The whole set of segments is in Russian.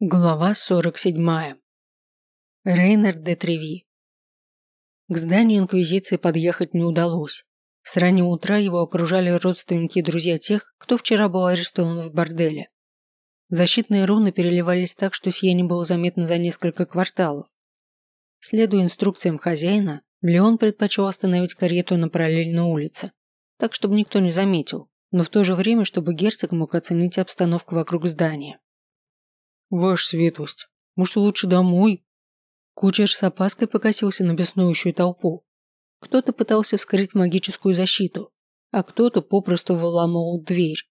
Глава 47. Рейнер де Треви. К зданию Инквизиции подъехать не удалось. С раннего утра его окружали родственники и друзья тех, кто вчера был арестован в борделе. Защитные руны переливались так, что сияние было заметно за несколько кварталов. Следуя инструкциям хозяина, Леон предпочел остановить карету на параллельной улице, так, чтобы никто не заметил, но в то же время, чтобы герцог мог оценить обстановку вокруг здания. «Ваша светлость, может, лучше домой?» Кучер с опаской покосился на беснующую толпу. Кто-то пытался вскрыть магическую защиту, а кто-то попросту выламывал дверь.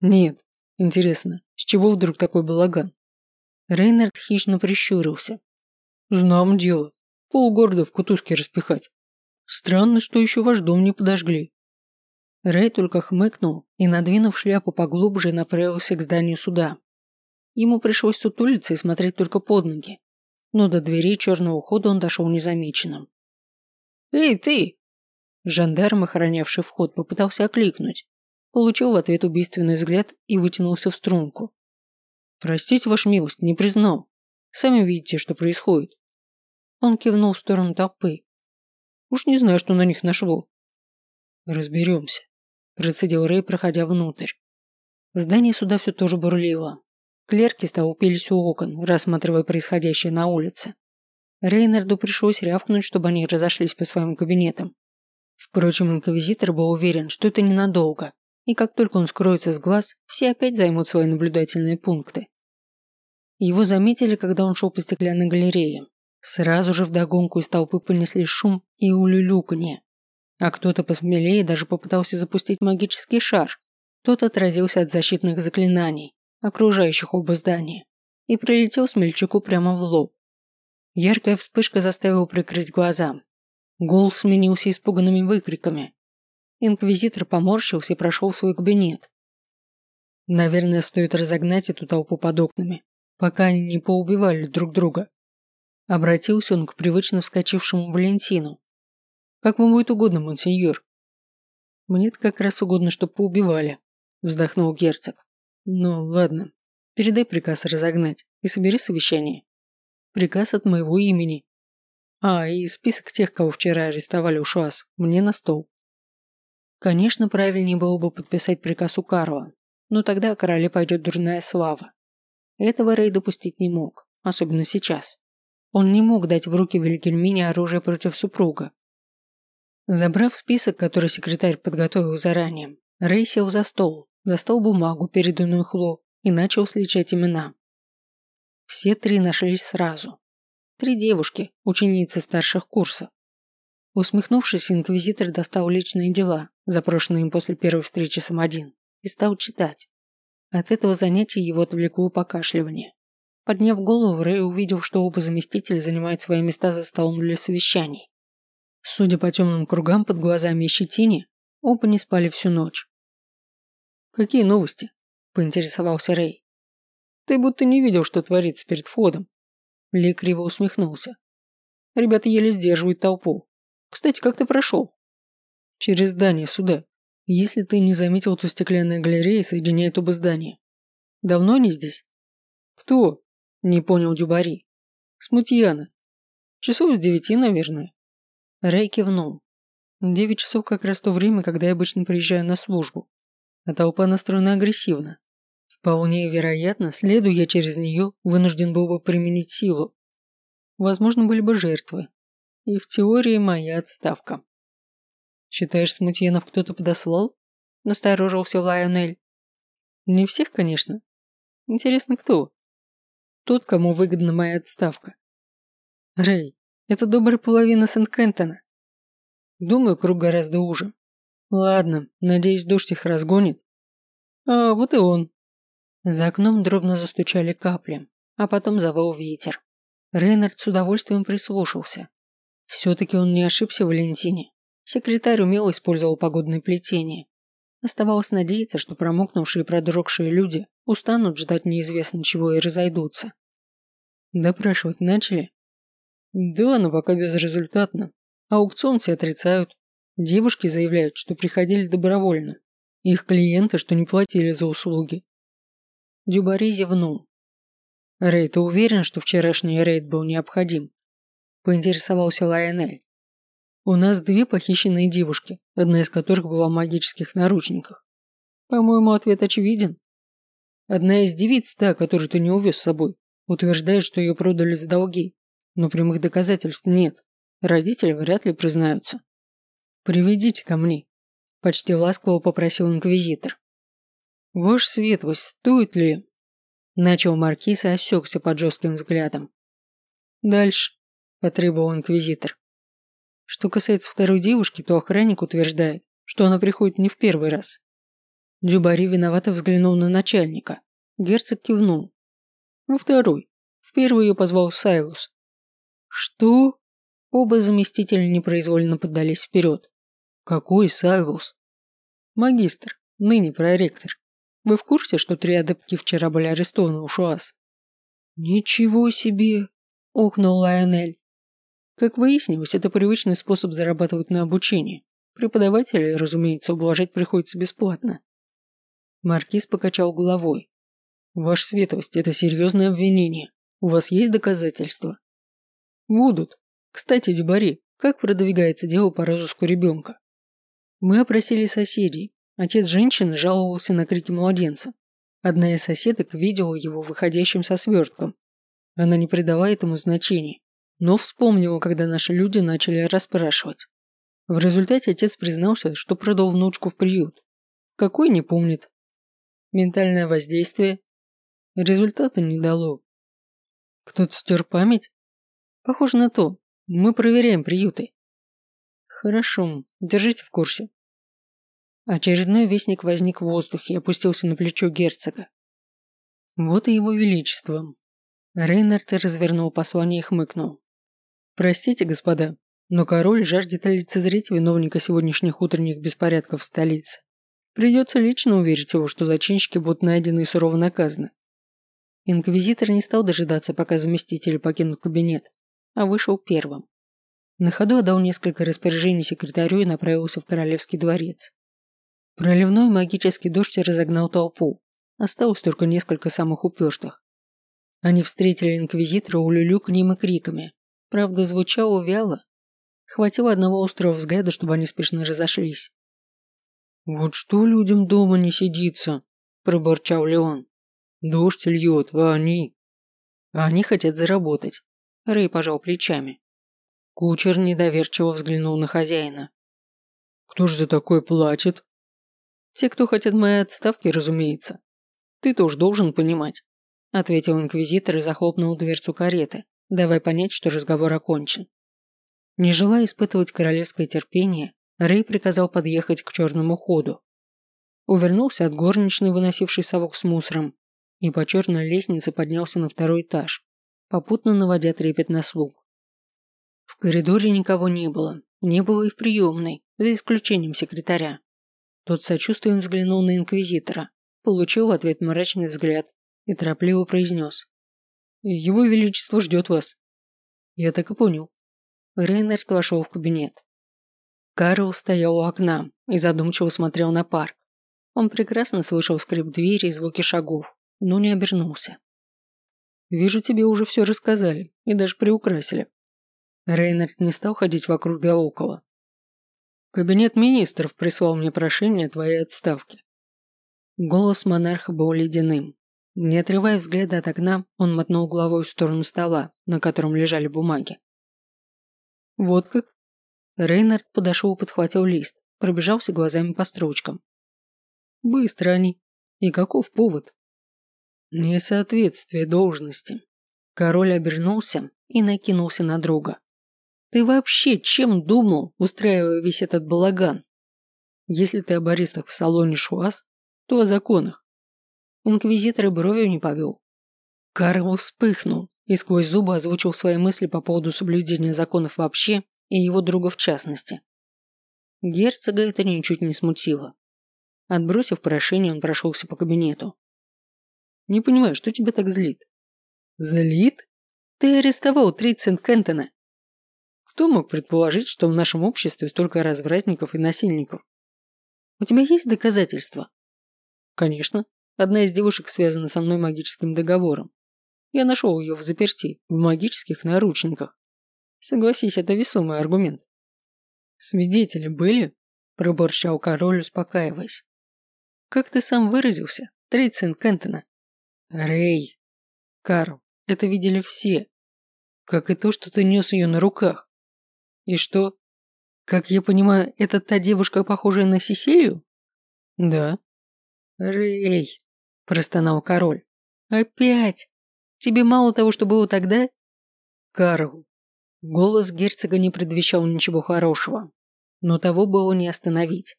«Нет, интересно, с чего вдруг такой балаган?» Рейнард хищно прищурился. «Знам дело. Полгорода в кутузке распихать. Странно, что еще ваш дом не подожгли». Рэй только хмыкнул и, надвинув шляпу поглубже, направился к зданию суда. Ему пришлось сутулиться и смотреть только под ноги. Но до дверей черного хода он дошел незамеченным. «Эй, ты!» Жандарм, охранявший вход, попытался окликнуть. Получил в ответ убийственный взгляд и вытянулся в струнку. «Простите, ваша милость, не признал. Сами видите, что происходит». Он кивнул в сторону толпы. «Уж не знаю, что на них нашло». «Разберемся», – процедил Рэй, проходя внутрь. В здании суда все тоже бурлило. Клерки столпились у окон, рассматривая происходящее на улице. Рейнарду пришлось рявкнуть, чтобы они разошлись по своим кабинетам. Впрочем, инквизитор был уверен, что это ненадолго, и как только он скроется с глаз, все опять займут свои наблюдательные пункты. Его заметили, когда он шел по стеклянной галерее. Сразу же вдогонку из толпы понесли шум и улюлюканье. А кто-то посмелее даже попытался запустить магический шар. Тот отразился от защитных заклинаний, окружающих оба здания, и прилетел смельчаку прямо в лоб. Яркая вспышка заставила прикрыть глаза. Гул сменился испуганными выкриками. Инквизитор поморщился и прошел в свой кабинет. Наверное, стоит разогнать эту толпу под окнами, пока они не поубивали друг друга. Обратился он к привычно вскочившему Валентину. «Как вам будет угодно, монсеньор?» «Мне-то как раз угодно, чтобы поубивали», – вздохнул герцог. Ну, ладно. Передай приказ разогнать и собери совещание. Приказ от моего имени. А, и список тех, кого вчера арестовали у ШУАС, мне на стол. Конечно, правильнее было бы подписать приказ у Карла, но тогда короле пойдет дурная слава. Этого Рэй допустить не мог, особенно сейчас. Он не мог дать в руки Вильгельмине оружие против супруга. Забрав список, который секретарь подготовил заранее, Рэй сел за стол, достал бумагу, переданную Хло, и начал сличать имена. Все три нашлись сразу. Три девушки, ученицы старших курсов. Усмехнувшись, инквизитор достал личные дела, запрошенные им после первой встречи с М1, и стал читать. От этого занятия его отвлекло покашливание. Подняв голову, Рэй увидел, что оба заместителя занимают свои места за столом для совещаний. Судя по темным кругам под глазами и щетине, оба не спали всю ночь. «Какие новости?» – поинтересовался Рэй. «Ты будто не видел, что творится перед входом». Ли криво усмехнулся. «Ребята еле сдерживают толпу. Кстати, как ты прошел?» «Через здание сюда. Если ты не заметил, то стеклянная галерея соединяет оба здания. Давно они здесь?» «Кто?» – не понял Дюбари. «Смутьяна. Часов с девяти, наверное». Рэй кивнул. Девять часов как раз то время, когда я обычно приезжаю на службу а толпа настроена агрессивно. Вполне вероятно, следуя через нее, вынужден был бы применить силу. Возможно, были бы жертвы. И в теории моя отставка. Считаешь, смутьянов кто-то подослал? Насторожился Лайонель. Не всех, конечно. Интересно, кто? Тот, кому выгодна моя отставка. Рэй, это добрая половина Сент-Кентона. Думаю, круг гораздо уже. Ладно, надеюсь, дождь их разгонит. А вот и он. За окном дробно застучали капли, а потом завыл ветер. Рейнард с удовольствием прислушался. Все-таки он не ошибся в Валентине. Секретарь умело использовал погодное плетение. Оставалось надеяться, что промокнувшие и продрогшие люди устанут ждать неизвестно чего и разойдутся. Допрашивать начали? Да, но пока безрезультатно. Аукцион все отрицают. Девушки заявляют, что приходили добровольно. Их клиенты, что не платили за услуги. Дюбари зевнул. Ты уверен, что вчерашний рейд был необходим? Поинтересовался Лайонель. У нас две похищенные девушки, одна из которых была в магических наручниках. По-моему, ответ очевиден. Одна из девиц, та, которую ты не увез с собой, утверждает, что ее продали за долги, но прямых доказательств нет. Родители вряд ли признаются. «Приведите ко мне», – почти ласково попросил инквизитор. «Ваш светлость, стоит ли?» Начал маркиз и осекся под жестким взглядом. «Дальше», – потребовал инквизитор. Что касается второй девушки, то охранник утверждает, что она приходит не в первый раз. Дюбари виновато взглянул на начальника. Герцог кивнул. Во второй. В первый ее позвал Сайлус. Что? Оба заместителя непроизвольно поддались вперед. Какой Сайлус? Магистр, ныне проректор. Вы в курсе, что три адептки вчера были арестованы у Шуас? Ничего себе! Охнул Лайонель. Как выяснилось, это привычный способ зарабатывать на обучении. Преподавателей, разумеется, ублажать приходится бесплатно. Маркиз покачал головой. Ваша светлость, это серьезное обвинение. У вас есть доказательства? Будут. Кстати, Дюбари, как продвигается дело по розыску ребенка? Мы опросили соседей. Отец женщины жаловался на крики младенца. Одна из соседок видела его выходящим со свертком. Она не придала этому значения, но вспомнила, когда наши люди начали расспрашивать. В результате отец признался, что продал внучку в приют. Какой не помнит. Ментальное воздействие. Результата не дало. Кто-то стер память? Похоже на то. Мы проверяем приюты. Хорошо, держите в курсе. Очередной вестник возник в воздухе и опустился на плечо герцога. Вот и его величество. Рейнард развернул послание и хмыкнул. Простите, господа, но король жаждет лицезреть виновника сегодняшних утренних беспорядков в столице. Придется лично уверить его, что зачинщики будут найдены и сурово наказаны. Инквизитор не стал дожидаться, пока заместители покинут кабинет, а вышел первым. На ходу отдал несколько распоряжений секретарю и направился в королевский дворец. Проливной магический дождь разогнал толпу. Осталось только несколько самых упертых. Они встретили инквизитора улюлюканьем и криками. Правда, звучало вяло. Хватило одного острого взгляда, чтобы они спешно разошлись. «Вот что людям дома не сидится», – пробурчал Леон. «Дождь льет, а они...» «А они хотят заработать», – Рэй пожал плечами. Кучер недоверчиво взглянул на хозяина. «Кто ж за такое платит?» «Те, кто хотят моей отставки, разумеется. Ты тоже должен понимать», – ответил инквизитор и захлопнул дверцу кареты, давая понять, что разговор окончен. Не желая испытывать королевское терпение, Рэй приказал подъехать к черному ходу. Увернулся от горничной, выносившей совок с мусором, и по черной лестнице поднялся на второй этаж, попутно наводя трепет на слуг. В коридоре никого не было, не было и в приемной, за исключением секретаря. Тот сочувствием взглянул на инквизитора, получил в ответ мрачный взгляд и торопливо произнес. «Его Величество ждет вас». «Я так и понял». Рейнард вошел в кабинет. Карл стоял у окна и задумчиво смотрел на парк. Он прекрасно слышал скрип двери и звуки шагов, но не обернулся. «Вижу, тебе уже все рассказали и даже приукрасили». Рейнард не стал ходить вокруг да около, Кабинет министров прислал мне прошение твоей отставки. Голос монарха был ледяным. Не отрывая взгляда от окна, он мотнул головой в сторону стола, на котором лежали бумаги. Вот как? Рейнард подошел и подхватил лист, пробежался глазами по строчкам. Быстро они. И каков повод? Несоответствие должности. Король обернулся и накинулся на друга. Ты вообще чем думал, устраивая весь этот балаган? Если ты об арестах в салоне Шуас, то о законах. Инквизитор и бровью не повел. Карл вспыхнул и сквозь зубы озвучил свои мысли по поводу соблюдения законов вообще и его друга в частности. Герцога это ничуть не смутило. Отбросив прошение, он прошелся по кабинету. «Не понимаю, что тебя так злит?» «Злит? Ты арестовал Трицент Кентона кто мог предположить, что в нашем обществе столько развратников и насильников? У тебя есть доказательства? Конечно. Одна из девушек связана со мной магическим договором. Я нашел ее в заперти, в магических наручниках. Согласись, это весомый аргумент. Свидетели были? Проборчал король, успокаиваясь. Как ты сам выразился, Трейдсен Кентона? Рэй. Карл, это видели все. Как и то, что ты нес ее на руках. И что? Как я понимаю, это та девушка, похожая на Сесилию? Да. Рэй, простонал король. Опять? Тебе мало того, что было тогда? Карл. Голос герцога не предвещал ничего хорошего, но того было не остановить.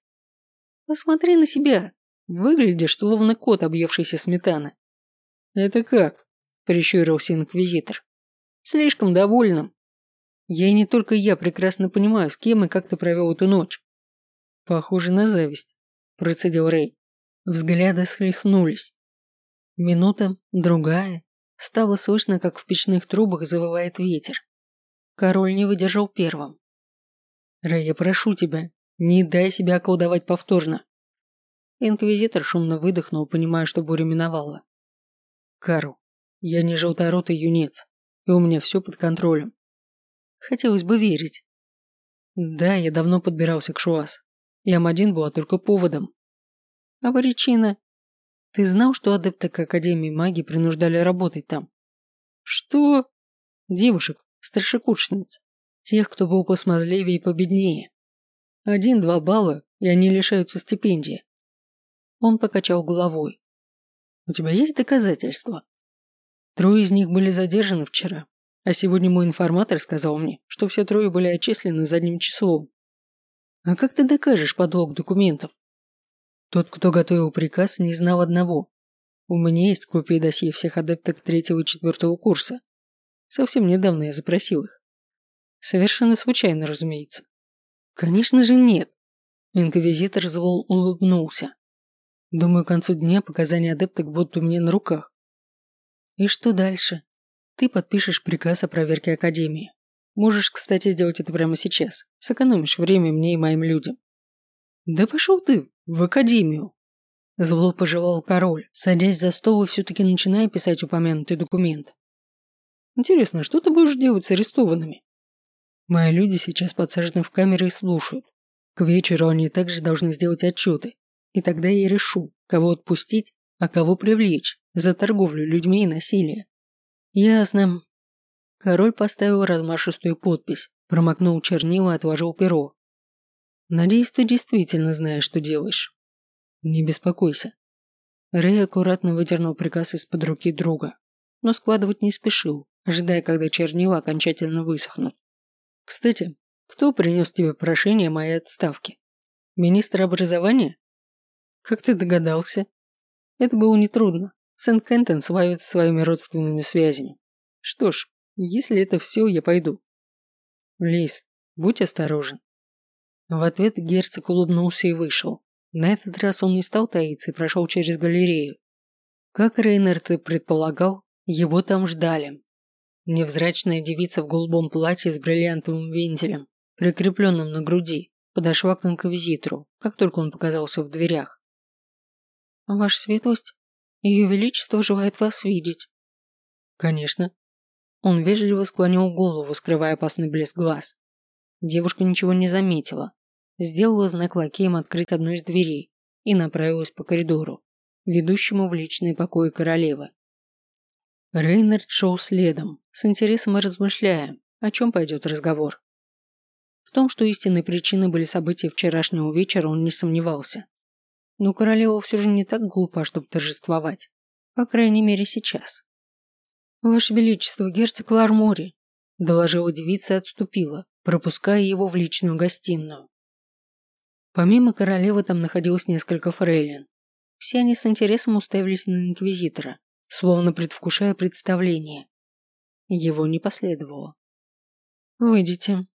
Посмотри на себя. Выглядишь, словно кот, объевшийся сметаны. Это как? Прищурился инквизитор. Слишком довольным. Я и не только я прекрасно понимаю, с кем и как ты провел эту ночь. Похоже на зависть, процедил Рэй. Взгляды схлестнулись. Минута, другая. Стало слышно, как в печных трубах завывает ветер. Король не выдержал первым. Рэй, я прошу тебя, не дай себя околдовать повторно. Инквизитор шумно выдохнул, понимая, что буря миновала. Карл, я не желторотый юнец, и у меня все под контролем. Хотелось бы верить. Да, я давно подбирался к Шуас. И М1 была только поводом. А причина? Ты знал, что адепты к Академии магии принуждали работать там? Что? Девушек, старшекурсниц. Тех, кто был посмазливее и победнее. Один-два балла, и они лишаются стипендии. Он покачал головой. У тебя есть доказательства? Трое из них были задержаны вчера, а сегодня мой информатор сказал мне, что все трое были отчислены задним числом. А как ты докажешь подлог документов? Тот, кто готовил приказ, не знал одного. У меня есть копии досье всех адепток третьего и четвертого курса. Совсем недавно я запросил их. Совершенно случайно, разумеется. Конечно же нет. Инквизитор злол улыбнулся. Думаю, к концу дня показания адепток будут у меня на руках. И что дальше? Ты подпишешь приказ о проверке Академии. Можешь, кстати, сделать это прямо сейчас. Сэкономишь время мне и моим людям. Да пошел ты в Академию. Зло пожелал король, садясь за стол и все-таки начиная писать упомянутый документ. Интересно, что ты будешь делать с арестованными? Мои люди сейчас подсажены в камеры и слушают. К вечеру они также должны сделать отчеты. И тогда я решу, кого отпустить, а кого привлечь за торговлю людьми и насилие. Ясно. Король поставил размашистую подпись, промокнул чернила и отложил перо. Надеюсь, ты действительно знаешь, что делаешь. Не беспокойся. Рэй аккуратно выдернул приказ из-под руки друга, но складывать не спешил, ожидая, когда чернила окончательно высохнут. Кстати, кто принес тебе прошение моей отставки? Министр образования? Как ты догадался? Это было нетрудно. Сент-Кентон славится своими родственными связями. Что ж, если это все, я пойду. Лис, будь осторожен. В ответ герцог улыбнулся и вышел. На этот раз он не стал таиться и прошел через галерею. Как Рейнард и предполагал, его там ждали. Невзрачная девица в голубом платье с бриллиантовым вентилем, прикрепленным на груди, подошла к инквизитору, как только он показался в дверях. «Ваша светлость, ее Величество желает вас видеть». «Конечно». Он вежливо склонил голову, скрывая опасный блеск глаз. Девушка ничего не заметила. Сделала знак лакеям открыть одну из дверей и направилась по коридору, ведущему в личные покои королевы. Рейнард шел следом, с интересом и размышляя, о чем пойдет разговор. В том, что истинной причиной были события вчерашнего вечера, он не сомневался. Но королева все же не так глупа, чтобы торжествовать. По крайней мере, сейчас. «Ваше Величество, герцог Лармори», – доложила девица отступила, пропуская его в личную гостиную. Помимо королевы там находилось несколько фрейлин. Все они с интересом уставились на инквизитора, словно предвкушая представление. Его не последовало. «Выйдите».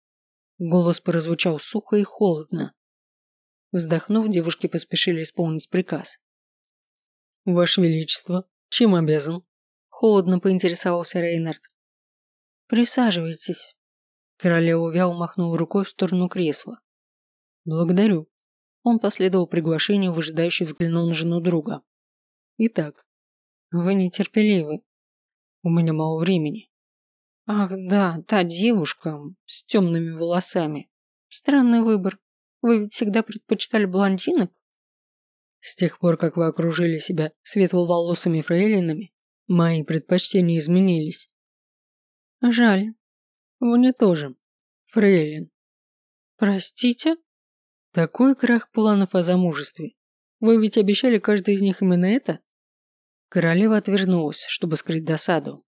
Голос прозвучал сухо и холодно, Вздохнув, девушки поспешили исполнить приказ. «Ваше Величество, чем обязан?» Холодно поинтересовался Рейнард. «Присаживайтесь». Королева вяло махнула рукой в сторону кресла. «Благодарю». Он последовал приглашению, выжидающий взглянул на жену друга. «Итак, вы нетерпеливы». У меня мало времени. Ах да, та девушка с темными волосами. Странный выбор. Вы ведь всегда предпочитали блондинок? С тех пор, как вы окружили себя светловолосыми фрейлинами, мои предпочтения изменились. Жаль. Мне тоже. Фрейлин. Простите? Такой крах планов о замужестве. Вы ведь обещали каждый из них именно это? Королева отвернулась, чтобы скрыть досаду.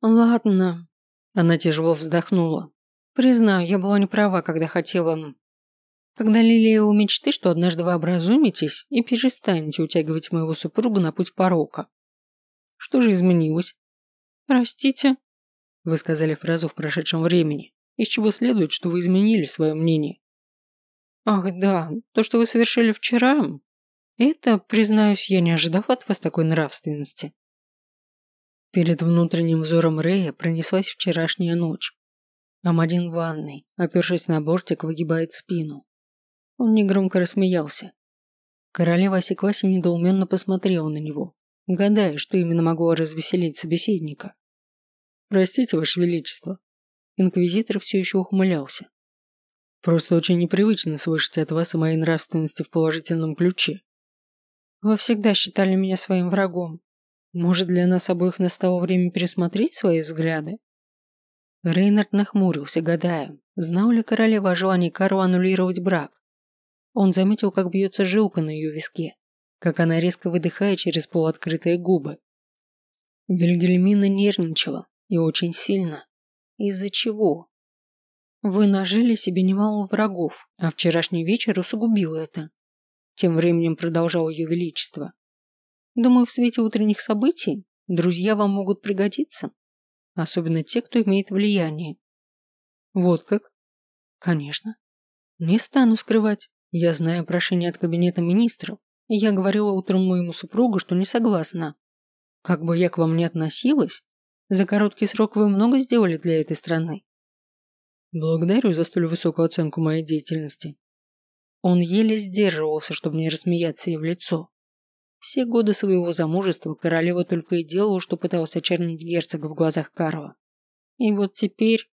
Ладно. Она тяжело вздохнула. Признаю, я была не права, когда хотела... Когда лелея у мечты, что однажды вы образумитесь и перестанете утягивать моего супруга на путь порока. Что же изменилось? Простите? Вы сказали фразу в прошедшем времени, из чего следует, что вы изменили свое мнение. Ах да, то, что вы совершили вчера, это, признаюсь, я не ожидал от вас такой нравственности. Перед внутренним взором Рэя пронеслась вчерашняя ночь. Амадин в ванной, опершись на бортик, выгибает спину. Он негромко рассмеялся. Королева осеклась и недоуменно посмотрела на него, гадая, что именно могло развеселить собеседника. «Простите, Ваше Величество». Инквизитор все еще ухмылялся. «Просто очень непривычно слышать от вас о моей нравственности в положительном ключе. Вы всегда считали меня своим врагом. Может, для нас обоих настало время пересмотреть свои взгляды? Рейнард нахмурился, гадая, знал ли королева о желании Кару аннулировать брак. Он заметил, как бьется жилка на ее виске, как она резко выдыхает через полуоткрытые губы. Вильгельмина нервничала, и очень сильно. Из-за чего? Вы нажили себе немало врагов, а вчерашний вечер усугубил это. Тем временем продолжал ее величество. Думаю, в свете утренних событий друзья вам могут пригодиться. Особенно те, кто имеет влияние. Вот как? Конечно. Не стану скрывать. Я знаю прошение от кабинета министров, и я говорила утром моему супругу, что не согласна. Как бы я к вам ни относилась, за короткий срок вы много сделали для этой страны. Благодарю за столь высокую оценку моей деятельности. Он еле сдерживался, чтобы не рассмеяться ей в лицо. Все годы своего замужества королева только и делала, что пыталась очернить герцога в глазах Карла. И вот теперь...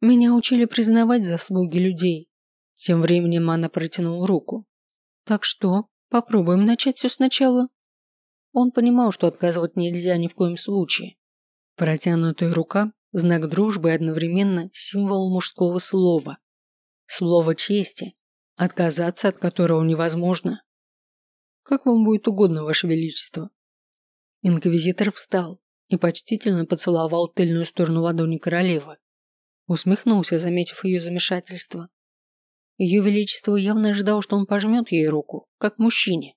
Меня учили признавать заслуги людей. Тем временем она протянула руку. Так что, попробуем начать все сначала. Он понимал, что отказывать нельзя ни в коем случае. Протянутая рука – знак дружбы и одновременно символ мужского слова. Слово чести, отказаться от которого невозможно. Как вам будет угодно, Ваше Величество. Инквизитор встал и почтительно поцеловал тыльную сторону ладони королевы. Усмехнулся, заметив ее замешательство. Ее Величество явно ожидал, что он пожмет ей руку, как мужчине.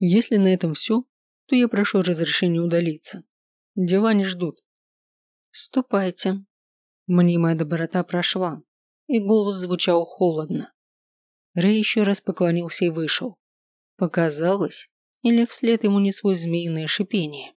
Если на этом все, то я прошу разрешения удалиться. Дела не ждут. Ступайте. Мнимая доброта прошла, и голос звучал холодно. Рэй еще раз поклонился и вышел. Показалось, или вслед ему неслось змеиное шипение.